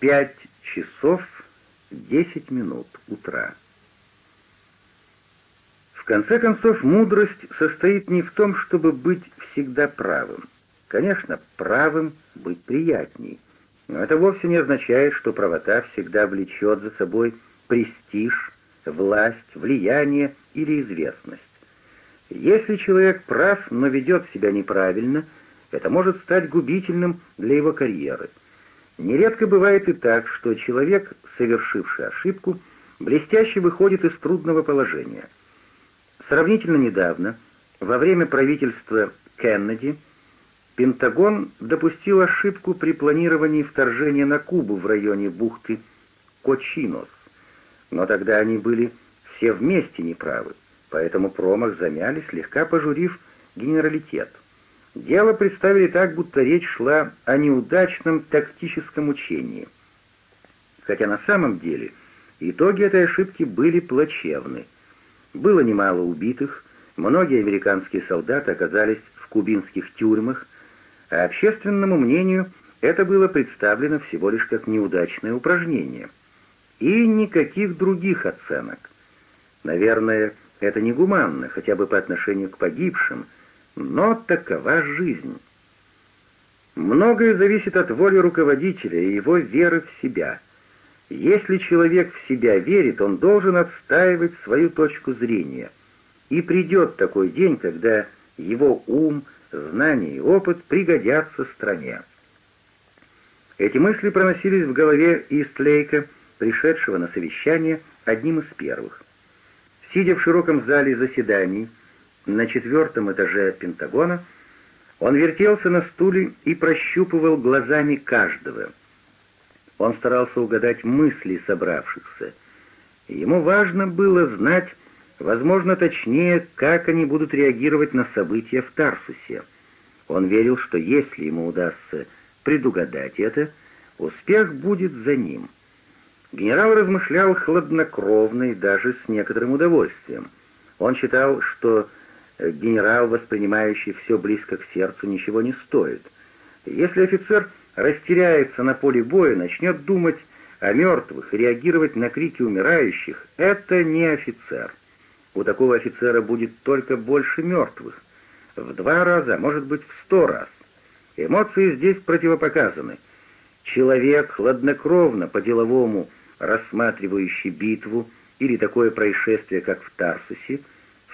Пять часов десять минут утра. В конце концов, мудрость состоит не в том, чтобы быть всегда правым. Конечно, правым быть приятней, но это вовсе не означает, что правота всегда влечет за собой престиж, власть, влияние или известность. Если человек прав, но ведет себя неправильно, это может стать губительным для его карьеры – Нередко бывает и так, что человек, совершивший ошибку, блестяще выходит из трудного положения. Сравнительно недавно, во время правительства Кеннеди, Пентагон допустил ошибку при планировании вторжения на Кубу в районе бухты Кочинос. Но тогда они были все вместе неправы, поэтому промах замяли, слегка пожурив генералитет. Дело представили так, будто речь шла о неудачном тактическом учении. Хотя на самом деле итоги этой ошибки были плачевны. Было немало убитых, многие американские солдаты оказались в кубинских тюрьмах, а общественному мнению это было представлено всего лишь как неудачное упражнение. И никаких других оценок. Наверное, это негуманно, хотя бы по отношению к погибшим – но такова жизнь. Многое зависит от воли руководителя и его веры в себя. Если человек в себя верит, он должен отстаивать свою точку зрения. И придет такой день, когда его ум, знания и опыт пригодятся стране. Эти мысли проносились в голове Истлейка, пришедшего на совещание одним из первых. Сидя в широком зале заседаний, на четвертом этаже Пентагона, он вертелся на стуле и прощупывал глазами каждого. Он старался угадать мысли собравшихся. Ему важно было знать, возможно, точнее, как они будут реагировать на события в Тарсусе. Он верил, что если ему удастся предугадать это, успех будет за ним. Генерал размышлял хладнокровно и даже с некоторым удовольствием. Он считал, что генерал, воспринимающий все близко к сердцу, ничего не стоит. Если офицер растеряется на поле боя, начнет думать о мертвых реагировать на крики умирающих, это не офицер. У такого офицера будет только больше мертвых. В два раза, а может быть в сто раз. Эмоции здесь противопоказаны. Человек, хладнокровно, по-деловому рассматривающий битву или такое происшествие, как в Тарсусе,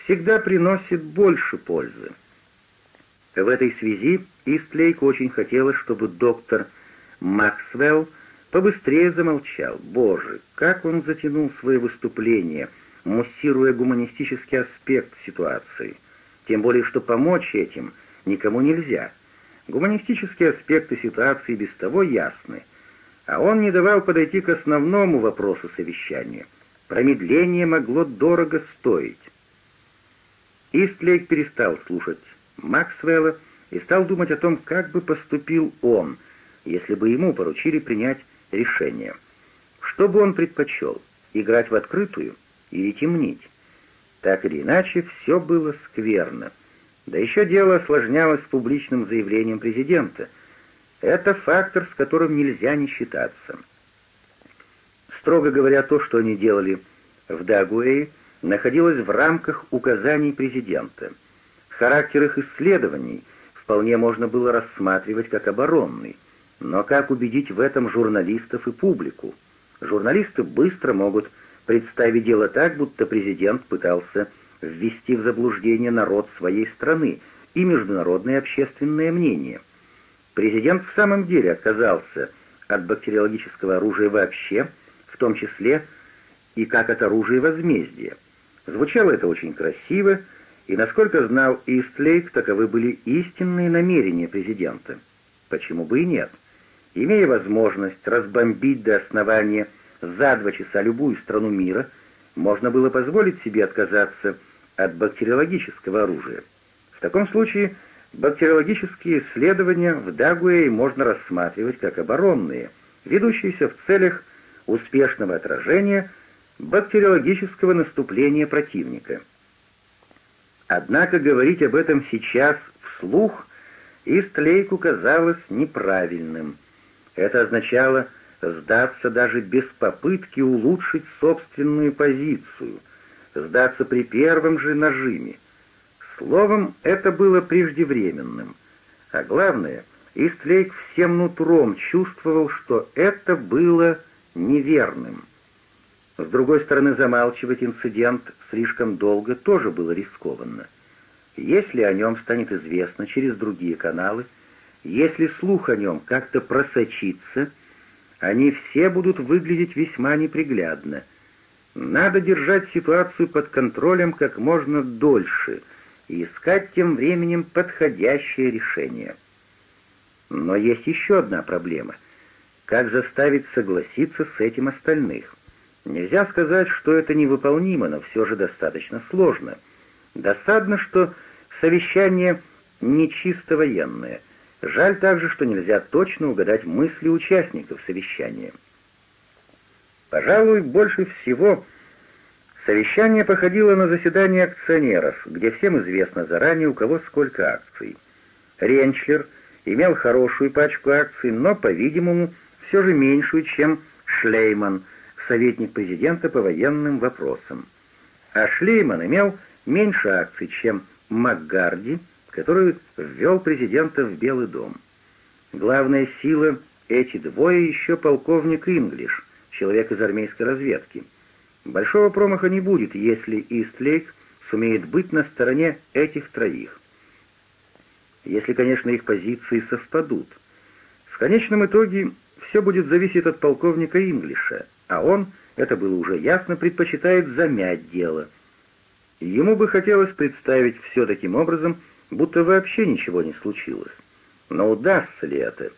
всегда приносит больше пользы. В этой связи Истлейк очень хотелось, чтобы доктор Максвелл побыстрее замолчал. Боже, как он затянул свое выступление, муссируя гуманистический аспект ситуации. Тем более, что помочь этим никому нельзя. Гуманистические аспекты ситуации без того ясны. А он не давал подойти к основному вопросу совещания. Промедление могло дорого стоить. Истлейк перестал слушать Максвелла и стал думать о том, как бы поступил он, если бы ему поручили принять решение. Что бы он предпочел? Играть в открытую или темнить? Так или иначе, все было скверно. Да еще дело осложнялось публичным заявлением президента. Это фактор, с которым нельзя не считаться. Строго говоря, то, что они делали в Дагуэе, находилась в рамках указаний президента. Характер их исследований вполне можно было рассматривать как оборонный, но как убедить в этом журналистов и публику? Журналисты быстро могут представить дело так, будто президент пытался ввести в заблуждение народ своей страны и международное общественное мнение. Президент в самом деле отказался от бактериологического оружия вообще, в том числе и как от оружия возмездия. Звучало это очень красиво, и, насколько знал Истлейк, таковы были истинные намерения президента. Почему бы и нет? Имея возможность разбомбить до основания за два часа любую страну мира, можно было позволить себе отказаться от бактериологического оружия. В таком случае бактериологические исследования в Дагуэй можно рассматривать как оборонные, ведущиеся в целях успешного отражения – бактериологического наступления противника. Однако говорить об этом сейчас вслух Истлейку казалось неправильным. Это означало сдаться даже без попытки улучшить собственную позицию, сдаться при первом же нажиме. Словом, это было преждевременным. А главное, Истлейк всем нутром чувствовал, что это было неверным. С другой стороны, замалчивать инцидент слишком долго тоже было рискованно. Если о нем станет известно через другие каналы, если слух о нем как-то просочится, они все будут выглядеть весьма неприглядно. Надо держать ситуацию под контролем как можно дольше и искать тем временем подходящее решение. Но есть еще одна проблема. Как заставить согласиться с этим остальных? Нельзя сказать, что это невыполнимо, но все же достаточно сложно. Досадно, что совещание не чисто военное. Жаль также, что нельзя точно угадать мысли участников совещания. Пожалуй, больше всего совещание походило на заседание акционеров, где всем известно заранее, у кого сколько акций. Ренчлер имел хорошую пачку акций, но, по-видимому, все же меньшую, чем Шлейман – советник президента по военным вопросам. А Шлейман имел меньше акций, чем Макгарди, который ввел президента в Белый дом. Главная сила — эти двое еще полковник Инглиш, человек из армейской разведки. Большого промаха не будет, если Истлейк сумеет быть на стороне этих троих. Если, конечно, их позиции совпадут. В конечном итоге все будет зависеть от полковника Инглиша — а он, это было уже ясно, предпочитает замять дело. Ему бы хотелось представить все таким образом, будто вообще ничего не случилось. Но удастся ли это?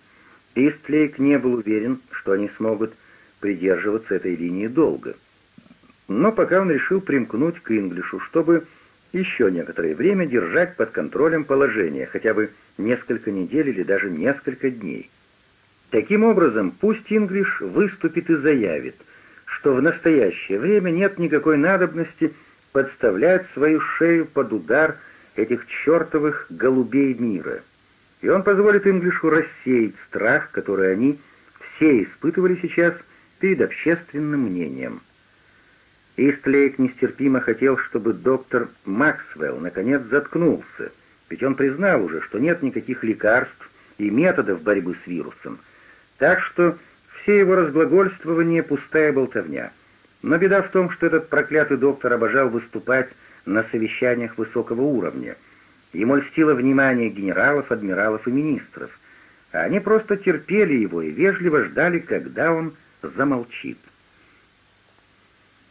Истлейк не был уверен, что они смогут придерживаться этой линии долго. Но пока он решил примкнуть к Инглишу, чтобы еще некоторое время держать под контролем положение, хотя бы несколько недель или даже несколько дней. Таким образом, пусть Инглиш выступит и заявит, что в настоящее время нет никакой надобности подставлять свою шею под удар этих чертовых голубей мира. И он позволит Инглишу рассеять страх, который они все испытывали сейчас перед общественным мнением. Истлейк нестерпимо хотел, чтобы доктор Максвелл наконец заткнулся, ведь он признал уже, что нет никаких лекарств и методов борьбы с вирусом — так что все его разглагольствования — пустая болтовня. Но беда в том, что этот проклятый доктор обожал выступать на совещаниях высокого уровня. Ему льстило внимание генералов, адмиралов и министров. А они просто терпели его и вежливо ждали, когда он замолчит.